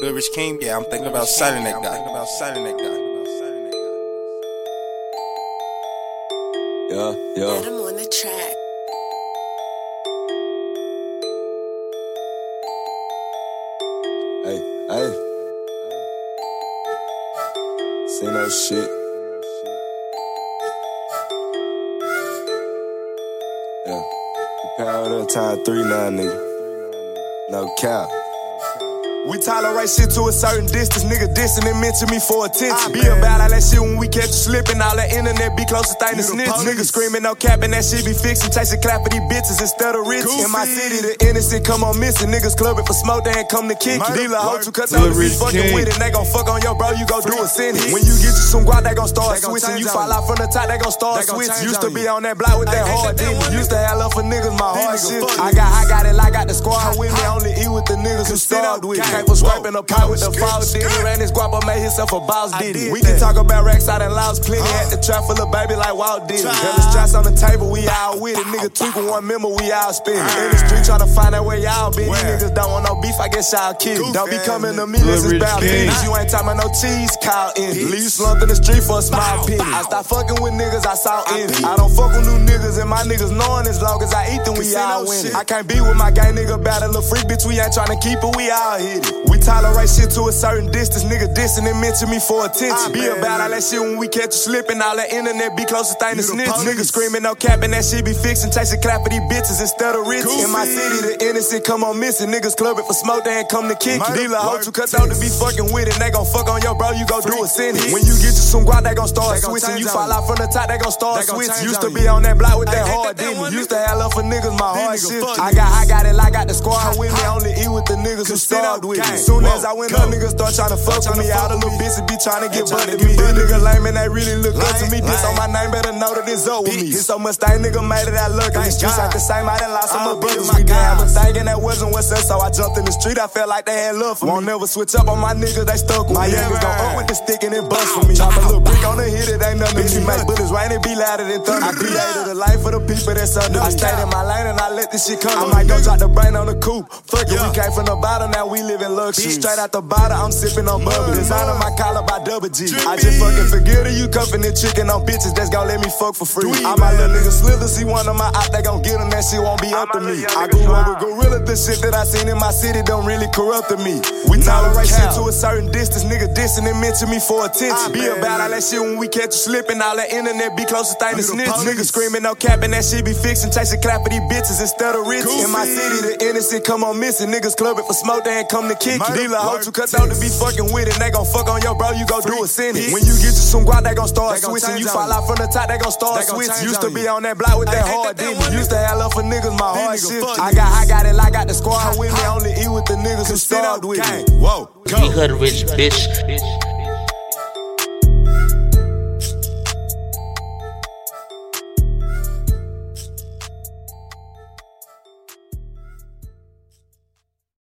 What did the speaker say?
Good Rich King, yeah, I'm thinking about signing that guy. About signing that guy. Yeah, yeah. Let him on the track. Hey, hey. See no shit. Yeah. You powered up time three now, nigga. No cap. We tolerate shit to a certain distance, nigga dissing and mention me for attention. Be about all that shit when we catch you slipping, all that internet be closest thing to snitch. Niggas screaming, no capping, that shit be fixing, chasing clap for these bitches instead of rich. In my city, the innocent come on missing, niggas clubbing for smoke, they ain't come to kick. you. Dealer hoe to cut be fucking with it, they gon' fuck on your bro, you gon' do a sentence. When you get you some guap, they gon' start switching. You fall out from the top, they gon' start switching. Used to be on that block with that hard dick. Used to have love for niggas, my hard shit. I got, I got it, I got the squad with me, only eat with the niggas who starved with. Came for scraping a pot with the false diddy. Ran his guap up, made himself a boss diddy. We can talk about racks out and loud plenty. At the trap full of baby like Walt did. Got the straps on the table, we all with it. Nigga tweaking one member, we all spin. In the street trying to find out where y'all been. These niggas don't want no beef, I guess y'all kid. Don't be coming to me, this is about business. You ain't talking about no cheese, call in. Leave you slumped in the street for a small penny. I stop fucking with niggas, I saw envy. I don't fuck with new niggas, and my niggas knowing as long as I eat them, we all win. I can't be with my gang nigga about a little freak bitch, we ain't trying to keep it, we all hit it. We tolerate shit to a certain distance, nigga dissing and mention me for attention. Be about all that shit when we catch you slipping, all that internet be close closest thing to snitch. Niggas screaming, no capping, that shit be fixing, chasing clap for these bitches instead of rich. In my city, the innocent come on missing, niggas clubbing for smoke, they ain't come to kick you. Dealer hoe to cut out to be fucking with it, they gon' fuck on your bro, you gon' do a sentence. When you get you some guap, they gon' start switching. You fall out from the top, they gon' start switching. Used to be on that block with that hard didn't. Used to have love for niggas, my hard shit. I got, I got it, I got the squad with me, only with the niggas who starved with me. Soon as I went up, niggas start trying to fuck with me. All the little bitches be trying to get buddy me. These niggas lame and they really look up to me. This on my name, better know that it's up with me. It's so much thing, nigga made it that luck. And the streets ain't the same, I done lost some of brothers. We a thing and that wasn't what's up. So I jumped in the street, I felt like they had love for me. Won't never switch up on my niggas, they stuck with me. My youngers go up with the stick and it bust for me. Drop a little brick on the hit, it ain't nothing to me. Make bullets rain, it be louder than thunder. I created a life for the people that's under me. I stayed in my lane and I let this shit come. I might go drop the brain on the coupe. Fuck it, we came from the bottom, now we live in luxury. Straight out the bottle, I'm sipping on bubble. Designer my collar by double G. I just fucking forget it, you cuffing the chicken on bitches that's gon' let me fuck for free. All my little niggas slither, see one of my out, they gon' get them, that shit won't be up to me. I grew up with gorilla, the shit that I seen in my city don't really corrupt me. We tolerate shit to a certain distance, nigga dissing and mention me for attention. Be about all that shit when we catch you slipping, all that internet be closest thing to snitch. Niggas screaming, no capping, that shit be fixing, chasing clap for these bitches instead of rich. In my city, the innocent come on missing, niggas clubbing for smoke, they ain't come to kick you. Dealer hoe to cut down to be fucking with it, they gon' fuck on your bro, you gon' do a sentence. When you get you some guap, they gon' start switching. You fall out from the top, they gon' start switching. Used to be on that block with that hard didn't. Used to have love for niggas, my hard shit. I got, I got it, I got the squad with me, only eat with the niggas who starved with me. Whoa, You heard rich bitch.